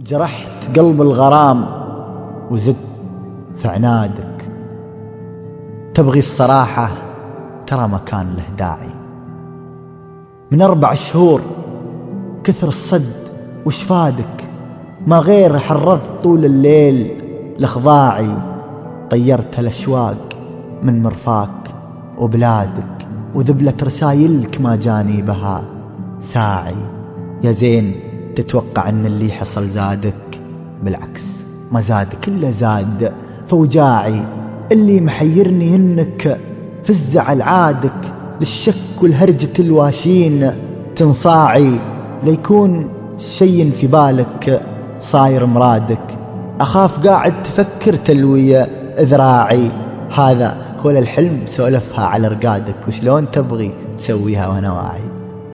جرحت قلب الغرام وزدت في عنادك. تبغي الصراحة؟ ترى ما كان له داعي. من أربع شهور كثر الصد وش فادك؟ ما غير حرضت طول الليل لخضاعي. طيرت الأشواق من مرفاك وبلادك وذبلة رسايلك ما جاني بها. ساعي. يا زين. تتوقع أن اللي حصل زادك؟ بالعكس ما زادك الا زاد. فوجاعي اللي محيرني إنك في الزعل عادك للشك والهرجة الواشين. تنصاعي ليكون شي في بالك صاير مرادك. أخاف قاعد تفكر تلوي ذراعي هذا هو الحلم سولفها على رقادك. وشلون تبغي تسويها وأنا واعي؟